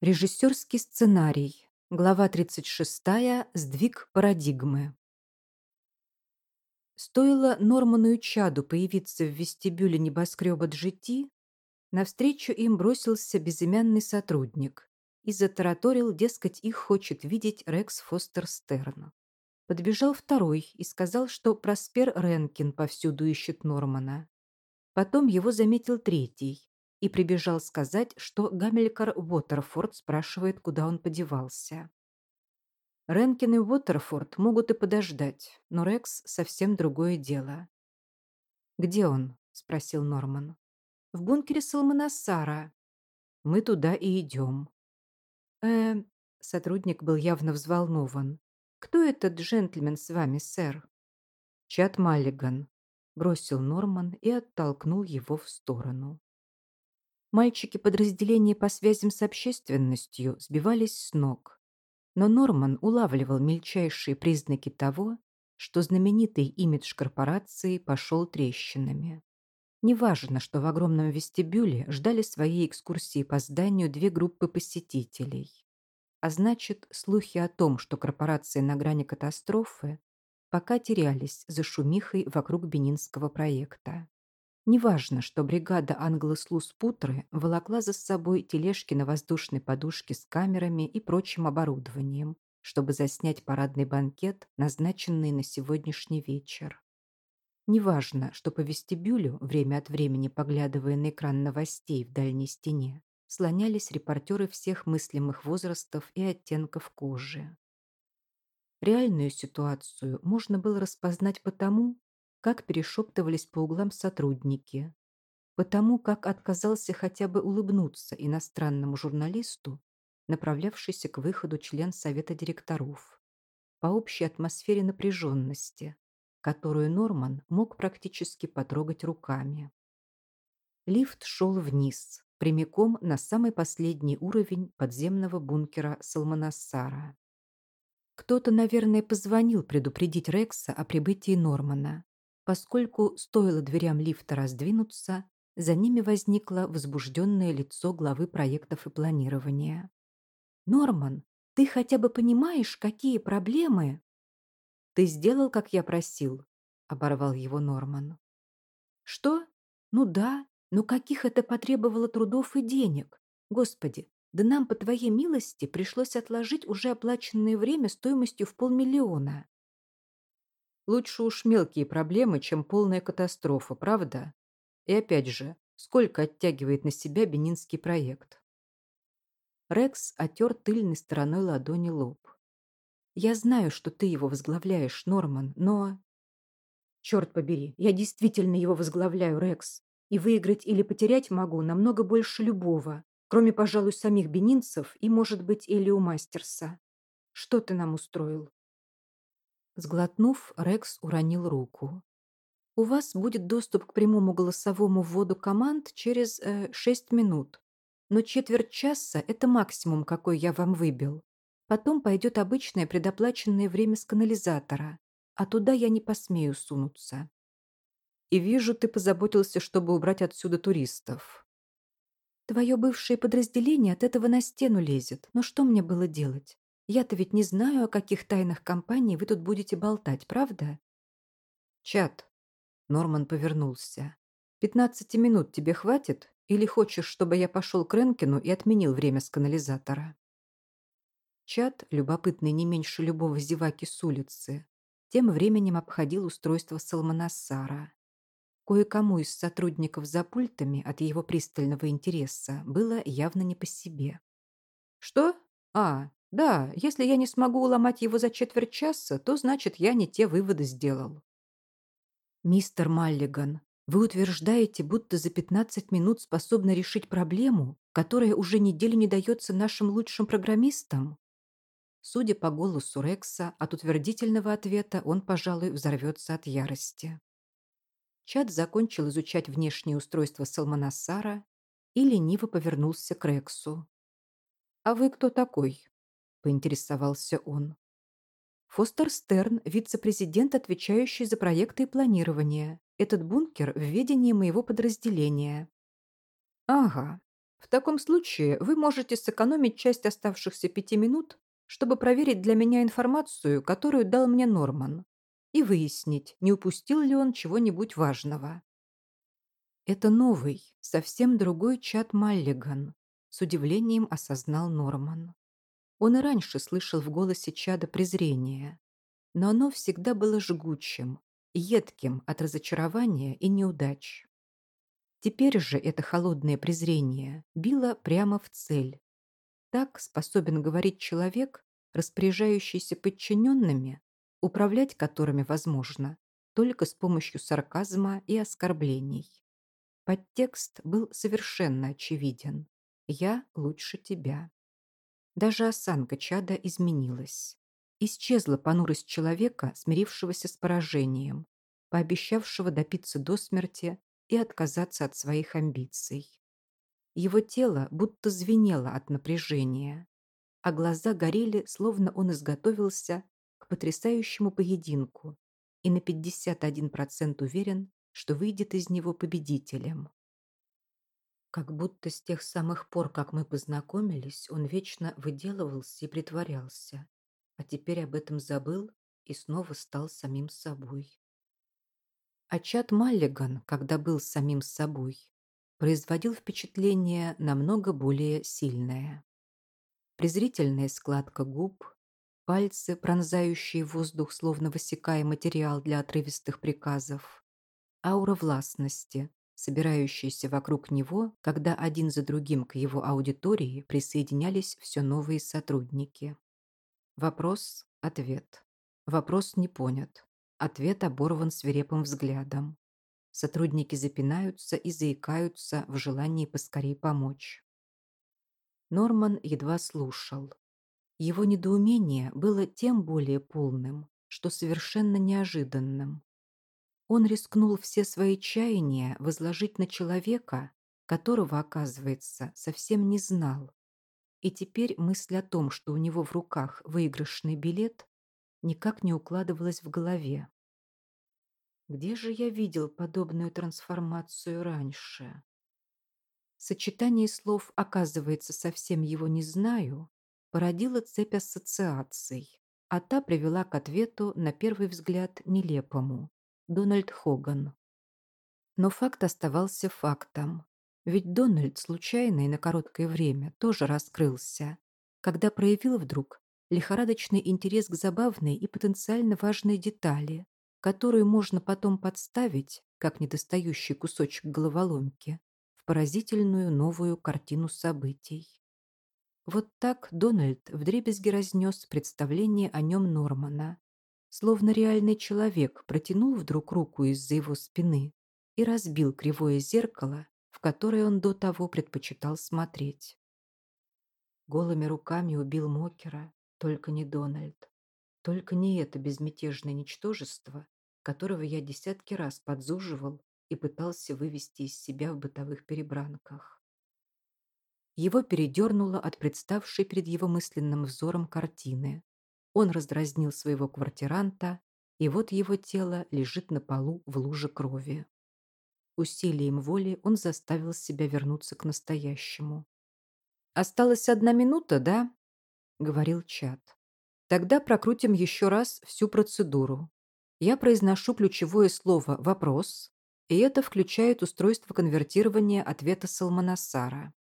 Режиссерский сценарий. Глава 36. Сдвиг парадигмы. Стоило Норману и Чаду появиться в вестибюле небоскреба GT, навстречу им бросился безымянный сотрудник и затараторил, дескать, их хочет видеть Рекс Фостер Стерн. Подбежал второй и сказал, что Проспер Ренкин повсюду ищет Нормана. Потом его заметил третий, и прибежал сказать, что Гамилькар Уотерфорд спрашивает, куда он подевался. Ренкин и Уотерфорд могут и подождать, но Рекс совсем другое дело. «Где он?» – спросил Норман. «В бункере Салманасара. Мы туда и идем». «Э...» – сотрудник был явно взволнован. «Кто этот джентльмен с вами, сэр?» «Чат Маллиган», – бросил Норман и оттолкнул его в сторону. Мальчики подразделения по связям с общественностью сбивались с ног. Но Норман улавливал мельчайшие признаки того, что знаменитый имидж корпорации пошел трещинами. Неважно, что в огромном вестибюле ждали своей экскурсии по зданию две группы посетителей. А значит, слухи о том, что корпорация на грани катастрофы, пока терялись за шумихой вокруг Бенинского проекта. Неважно, что бригада англослуз Путры волокла за собой тележки на воздушной подушке с камерами и прочим оборудованием, чтобы заснять парадный банкет, назначенный на сегодняшний вечер. Неважно, что по вестибюлю, время от времени поглядывая на экран новостей в дальней стене, слонялись репортеры всех мыслимых возрастов и оттенков кожи. Реальную ситуацию можно было распознать потому, как перешептывались по углам сотрудники, потому как отказался хотя бы улыбнуться иностранному журналисту, направлявшийся к выходу член совета директоров, по общей атмосфере напряженности, которую Норман мог практически потрогать руками. Лифт шел вниз, прямиком на самый последний уровень подземного бункера Салманассара. Кто-то, наверное, позвонил предупредить Рекса о прибытии Нормана, поскольку стоило дверям лифта раздвинуться, за ними возникло возбужденное лицо главы проектов и планирования. «Норман, ты хотя бы понимаешь, какие проблемы?» «Ты сделал, как я просил», — оборвал его Норман. «Что? Ну да, но каких это потребовало трудов и денег? Господи, да нам, по твоей милости, пришлось отложить уже оплаченное время стоимостью в полмиллиона. Лучше уж мелкие проблемы, чем полная катастрофа, правда? И опять же, сколько оттягивает на себя бенинский проект? Рекс отер тыльной стороной ладони лоб. «Я знаю, что ты его возглавляешь, Норман, но...» «Черт побери, я действительно его возглавляю, Рекс. И выиграть или потерять могу намного больше любого, кроме, пожалуй, самих бенинцев и, может быть, Элио Мастерса. Что ты нам устроил?» Сглотнув, Рекс уронил руку. «У вас будет доступ к прямому голосовому вводу команд через э, 6 минут. Но четверть часа – это максимум, какой я вам выбил. Потом пойдет обычное предоплаченное время с канализатора, а туда я не посмею сунуться. И вижу, ты позаботился, чтобы убрать отсюда туристов. Твое бывшее подразделение от этого на стену лезет, но что мне было делать? Я-то ведь не знаю, о каких тайнах компании вы тут будете болтать, правда? Чат. Норман повернулся. Пятнадцати минут тебе хватит? Или хочешь, чтобы я пошел к Ренкину и отменил время с канализатора? Чат, любопытный не меньше любого зеваки с улицы, тем временем обходил устройство Салманассара. Кое-кому из сотрудников за пультами от его пристального интереса было явно не по себе. «Что? А, да, если я не смогу уломать его за четверть часа, то значит, я не те выводы сделал. Мистер Маллиган, вы утверждаете, будто за 15 минут способны решить проблему, которая уже неделю не дается нашим лучшим программистам? Судя по голосу Рекса, от утвердительного ответа он, пожалуй, взорвется от ярости. Чат закончил изучать внешнее устройство Салманасара и лениво повернулся к Рексу. «А вы кто такой?» – поинтересовался он. Фостер Стерн, вице-президент, отвечающий за проекты и планирование. Этот бункер в ведении моего подразделения. Ага. В таком случае вы можете сэкономить часть оставшихся пяти минут, чтобы проверить для меня информацию, которую дал мне Норман, и выяснить, не упустил ли он чего-нибудь важного. Это новый, совсем другой чат Маллиган, с удивлением осознал Норман. Он и раньше слышал в голосе чада презрение, но оно всегда было жгучим, едким от разочарования и неудач. Теперь же это холодное презрение било прямо в цель. Так способен говорить человек, распоряжающийся подчиненными, управлять которыми возможно только с помощью сарказма и оскорблений. Подтекст был совершенно очевиден. «Я лучше тебя». Даже осанка чада изменилась. Исчезла понурость человека, смирившегося с поражением, пообещавшего допиться до смерти и отказаться от своих амбиций. Его тело будто звенело от напряжения, а глаза горели, словно он изготовился к потрясающему поединку и на 51% уверен, что выйдет из него победителем. Как будто с тех самых пор, как мы познакомились, он вечно выделывался и притворялся, а теперь об этом забыл и снова стал самим собой. А Чат Маллиган, когда был самим собой, производил впечатление намного более сильное. Презрительная складка губ, пальцы, пронзающие воздух, словно высекая материал для отрывистых приказов, аура властности, собирающаяся вокруг него, когда один за другим к его аудитории присоединялись все новые сотрудники. Вопрос – ответ. Вопрос не понят. Ответ оборван свирепым взглядом. Сотрудники запинаются и заикаются в желании поскорей помочь. Норман едва слушал. Его недоумение было тем более полным, что совершенно неожиданным. Он рискнул все свои чаяния возложить на человека, которого, оказывается, совсем не знал. И теперь мысль о том, что у него в руках выигрышный билет, никак не укладывалась в голове. Где же я видел подобную трансформацию раньше? Сочетание слов «оказывается, совсем его не знаю» породило цепь ассоциаций, а та привела к ответу на первый взгляд нелепому. Дональд Хоган. Но факт оставался фактом. Ведь Дональд случайно и на короткое время тоже раскрылся, когда проявил вдруг лихорадочный интерес к забавной и потенциально важной детали, которую можно потом подставить, как недостающий кусочек головоломки, в поразительную новую картину событий. Вот так Дональд вдребезги разнес представление о нем Нормана, Словно реальный человек протянул вдруг руку из-за его спины и разбил кривое зеркало, в которое он до того предпочитал смотреть. Голыми руками убил Мокера, только не Дональд. Только не это безмятежное ничтожество, которого я десятки раз подзуживал и пытался вывести из себя в бытовых перебранках. Его передернуло от представшей перед его мысленным взором картины. Он раздразнил своего квартиранта, и вот его тело лежит на полу в луже крови. Усилием воли он заставил себя вернуться к настоящему. «Осталась одна минута, да?» — говорил Чат. «Тогда прокрутим еще раз всю процедуру. Я произношу ключевое слово «вопрос», и это включает устройство конвертирования ответа Салманасара.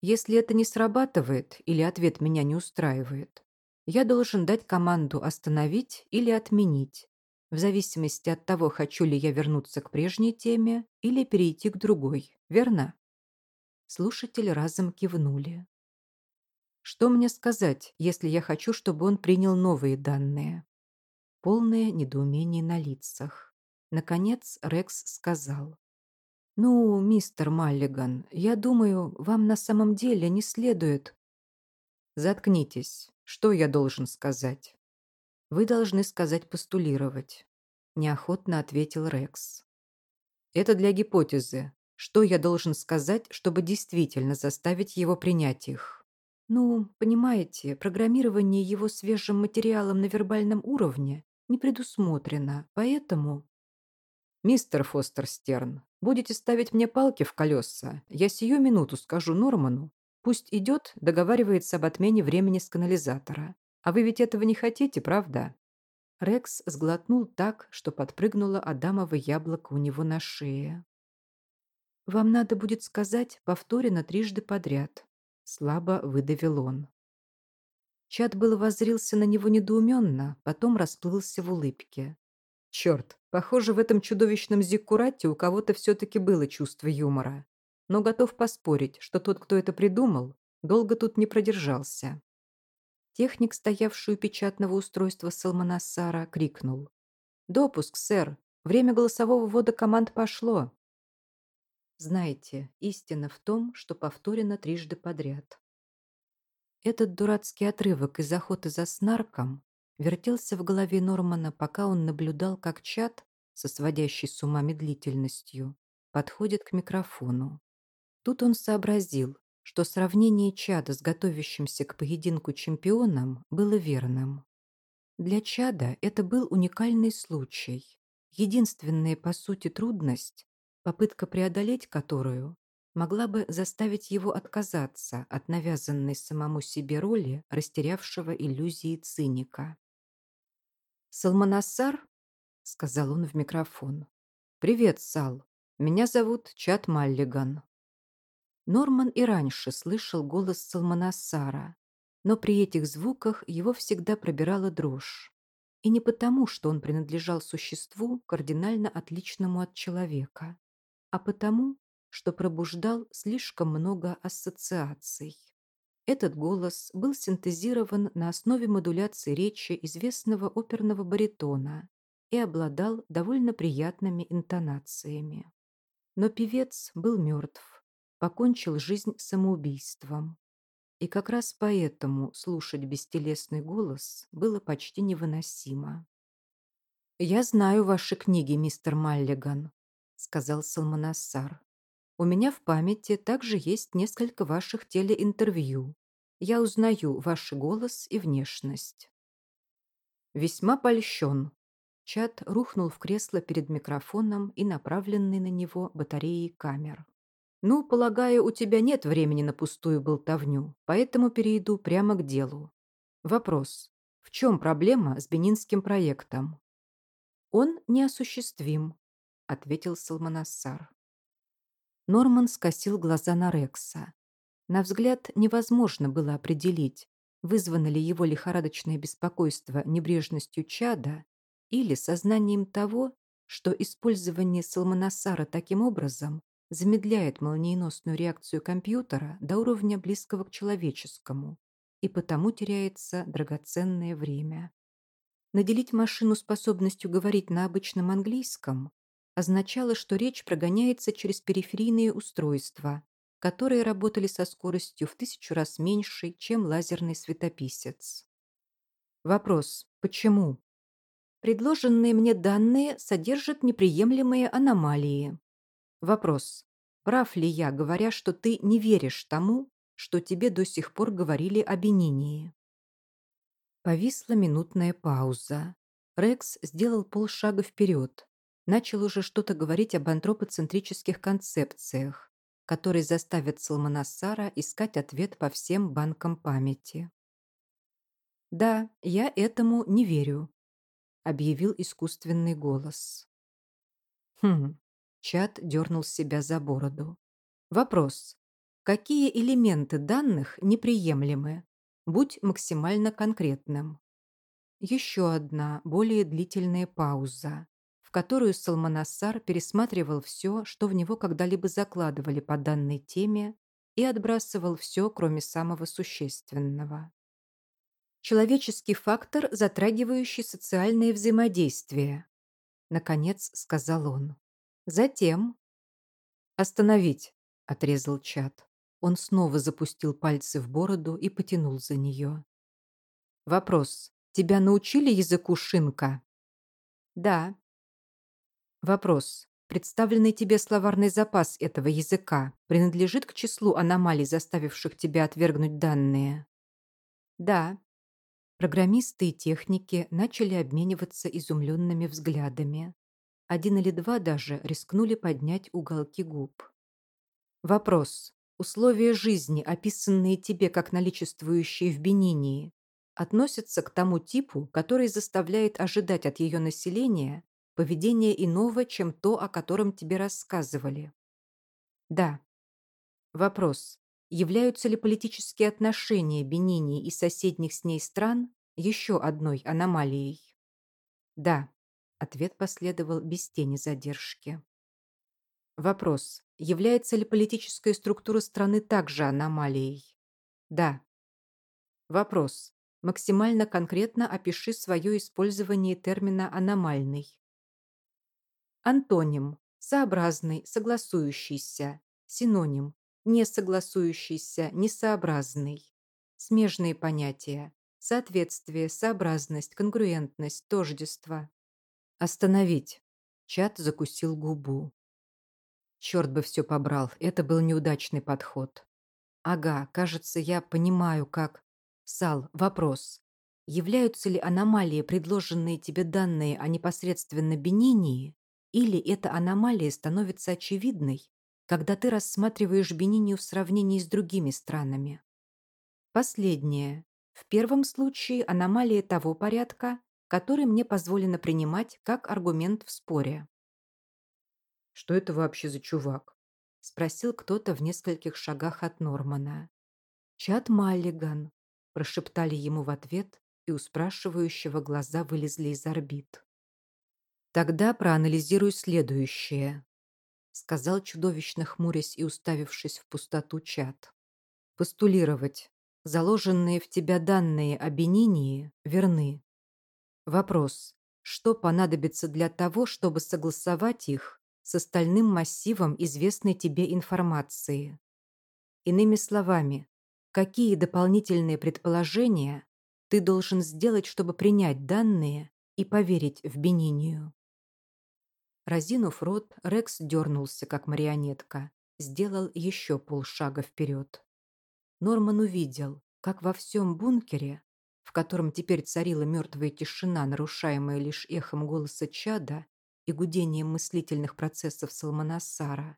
Если это не срабатывает или ответ меня не устраивает, я должен дать команду остановить или отменить, в зависимости от того, хочу ли я вернуться к прежней теме или перейти к другой, верно? Слушатели разом кивнули. Что мне сказать, если я хочу, чтобы он принял новые данные? Полное недоумение на лицах. Наконец Рекс сказал. «Ну, мистер Маллиган, я думаю, вам на самом деле не следует...» «Заткнитесь. Что я должен сказать?» «Вы должны сказать постулировать», – неохотно ответил Рекс. «Это для гипотезы. Что я должен сказать, чтобы действительно заставить его принять их?» «Ну, понимаете, программирование его свежим материалом на вербальном уровне не предусмотрено, поэтому...» «Мистер Фостерстерн, будете ставить мне палки в колеса, я сию минуту скажу Норману, пусть идет, договаривается об отмене времени с канализатора. А вы ведь этого не хотите, правда?» Рекс сглотнул так, что подпрыгнуло адамово яблоко у него на шее. «Вам надо будет сказать повторено трижды подряд», — слабо выдавил он. Чат было воззрился на него недоуменно, потом расплылся в улыбке. Черт, похоже, в этом чудовищном зиккурате у кого-то все-таки было чувство юмора. Но готов поспорить, что тот, кто это придумал, долго тут не продержался. Техник, стоявший у печатного устройства Салманасара, крикнул. «Допуск, сэр! Время голосового ввода команд пошло!» Знаете, истина в том, что повторено трижды подряд. Этот дурацкий отрывок из охоты за снарком вертелся в голове Нормана, пока он наблюдал, как чат, со сводящей с ума медлительностью, подходит к микрофону. Тут он сообразил, что сравнение чада с готовящимся к поединку чемпионом было верным. Для чада это был уникальный случай. Единственная, по сути, трудность, попытка преодолеть которую могла бы заставить его отказаться от навязанной самому себе роли растерявшего иллюзии циника. «Салманассар?» — сказал он в микрофон. «Привет, Сал. Меня зовут Чат Маллиган». Норман и раньше слышал голос Салманассара, но при этих звуках его всегда пробирала дрожь. И не потому, что он принадлежал существу, кардинально отличному от человека, а потому, что пробуждал слишком много ассоциаций. Этот голос был синтезирован на основе модуляции речи известного оперного баритона и обладал довольно приятными интонациями. Но певец был мертв, покончил жизнь самоубийством. И как раз поэтому слушать бестелесный голос было почти невыносимо. «Я знаю ваши книги, мистер Маллиган», — сказал Салманассар. У меня в памяти также есть несколько ваших телеинтервью. Я узнаю ваш голос и внешность. Весьма польщен. Чат рухнул в кресло перед микрофоном и направленный на него батареей камер. «Ну, полагаю, у тебя нет времени на пустую болтовню, поэтому перейду прямо к делу. Вопрос. В чем проблема с бенинским проектом?» «Он неосуществим», — ответил Салманассар. Норман скосил глаза на Рекса. На взгляд невозможно было определить, вызвано ли его лихорадочное беспокойство небрежностью чада или сознанием того, что использование Салманасара таким образом замедляет молниеносную реакцию компьютера до уровня близкого к человеческому, и потому теряется драгоценное время. Наделить машину способностью говорить на обычном английском означало, что речь прогоняется через периферийные устройства, которые работали со скоростью в тысячу раз меньшей, чем лазерный светописец. Вопрос «Почему?» Предложенные мне данные содержат неприемлемые аномалии. Вопрос Прав ли я, говоря, что ты не веришь тому, что тебе до сих пор говорили о Бенинии? Повисла минутная пауза. Рекс сделал полшага вперед, начал уже что-то говорить об антропоцентрических концепциях, которые заставят Салманасара искать ответ по всем банкам памяти. «Да, я этому не верю», — объявил искусственный голос. «Хм», — чат дернул себя за бороду. «Вопрос. Какие элементы данных неприемлемы? Будь максимально конкретным». Еще одна, более длительная пауза которую Салманасар пересматривал все, что в него когда-либо закладывали по данной теме, и отбрасывал все, кроме самого существенного. Человеческий фактор, затрагивающий социальное взаимодействие, наконец сказал он. Затем... Остановить, отрезал чат. Он снова запустил пальцы в бороду и потянул за нее. Вопрос. Тебя научили языку шинка? Да, Вопрос. Представленный тебе словарный запас этого языка принадлежит к числу аномалий, заставивших тебя отвергнуть данные? Да. Программисты и техники начали обмениваться изумленными взглядами. Один или два даже рискнули поднять уголки губ. Вопрос. Условия жизни, описанные тебе как наличествующие в Бенинии, относятся к тому типу, который заставляет ожидать от ее населения поведения иного, чем то, о котором тебе рассказывали. Да. Вопрос. Являются ли политические отношения Бенинии и соседних с ней стран еще одной аномалией? Да. Ответ последовал без тени задержки. Вопрос. Является ли политическая структура страны также аномалией? Да. Вопрос. Максимально конкретно опиши свое использование термина «аномальный». Антоним. Сообразный, согласующийся. Синоним. Несогласующийся, несообразный. Смежные понятия. Соответствие, сообразность, конгруентность, тождество. Остановить. Чат закусил губу. Черт бы все побрал, это был неудачный подход. Ага, кажется, я понимаю, как... Сал, вопрос. Являются ли аномалии, предложенные тебе данные о непосредственно Бенинии, или эта аномалия становится очевидной, когда ты рассматриваешь Бенинию в сравнении с другими странами? Последнее. В первом случае аномалия того порядка, который мне позволено принимать как аргумент в споре. «Что это вообще за чувак?» – спросил кто-то в нескольких шагах от Нормана. «Чат Маллиган», – прошептали ему в ответ, и у спрашивающего глаза вылезли из орбит. «Тогда проанализируй следующее», – сказал чудовищно хмурясь и уставившись в пустоту чат. «Постулировать. Заложенные в тебя данные о Бенинии верны. Вопрос. Что понадобится для того, чтобы согласовать их с остальным массивом известной тебе информации? Иными словами, какие дополнительные предположения ты должен сделать, чтобы принять данные и поверить в Бенинию? Разинув рот, Рекс дернулся, как марионетка, сделал еще полшага вперед. Норман увидел, как во всем бункере в котором теперь царила мертвая тишина, нарушаемая лишь эхом голоса чада и гудением мыслительных процессов Салманасара,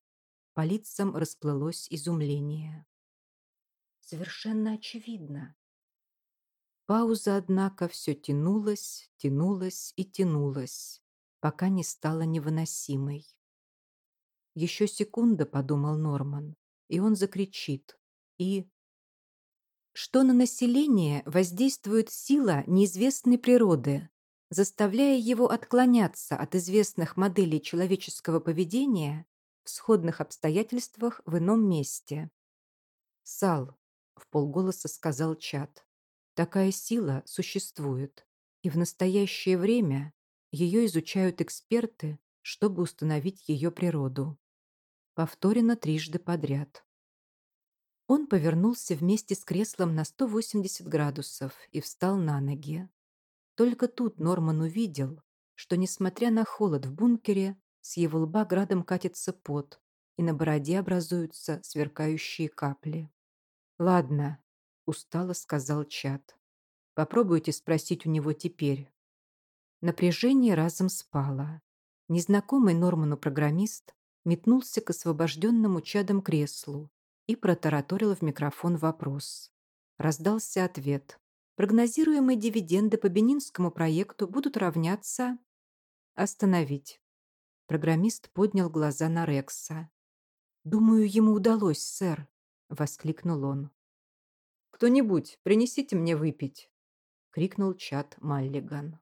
по лицам расплылось изумление. Совершенно очевидно. Пауза, однако, все тянулась, тянулась и тянулась, пока не стала невыносимой. Еще секунда, подумал Норман, и он закричит, и что на население воздействует сила неизвестной природы, заставляя его отклоняться от известных моделей человеческого поведения в сходных обстоятельствах в ином месте. «Сал», — в полголоса сказал Чат, — «такая сила существует, и в настоящее время ее изучают эксперты, чтобы установить ее природу. Повторено трижды подряд. Он повернулся вместе с креслом на 180 градусов и встал на ноги. Только тут Норман увидел, что, несмотря на холод в бункере, с его лба градом катится пот, и на бороде образуются сверкающие капли. «Ладно», — устало сказал Чат. «Попробуйте спросить у него теперь». Напряжение разом спало. Незнакомый Норману программист метнулся к освобожденному чадом креслу и протараторил в микрофон вопрос. Раздался ответ. Прогнозируемые дивиденды по Бенинскому проекту будут равняться... Остановить. Программист поднял глаза на Рекса. «Думаю, ему удалось, сэр», — воскликнул он. «Кто-нибудь, принесите мне выпить», — крикнул чат Маллиган.